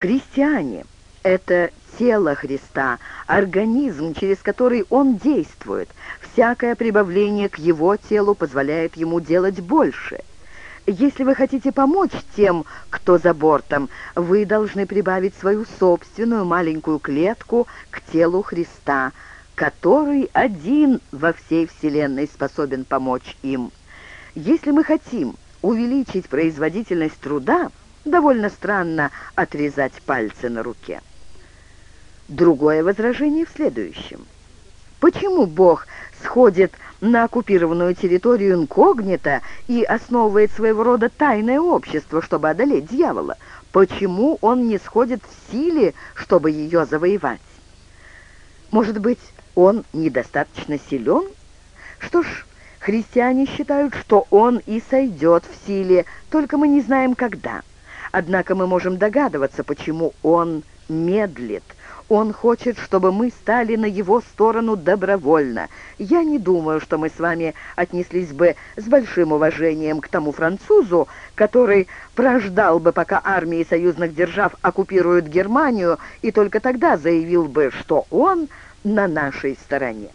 Христиане — это тело Христа, организм, через который Он действует. Всякое прибавление к Его телу позволяет Ему делать больше. Если вы хотите помочь тем, кто за бортом, вы должны прибавить свою собственную маленькую клетку к телу Христа, который один во всей Вселенной способен помочь им. Если мы хотим увеличить производительность труда, Довольно странно отрезать пальцы на руке. Другое возражение в следующем. Почему Бог сходит на оккупированную территорию инкогнито и основывает своего рода тайное общество, чтобы одолеть дьявола? Почему он не сходит в силе, чтобы ее завоевать? Может быть, он недостаточно силен? Что ж, христиане считают, что он и сойдет в силе, только мы не знаем, когда. Однако мы можем догадываться, почему он медлит. Он хочет, чтобы мы стали на его сторону добровольно. Я не думаю, что мы с вами отнеслись бы с большим уважением к тому французу, который прождал бы, пока армии союзных держав оккупируют Германию, и только тогда заявил бы, что он на нашей стороне.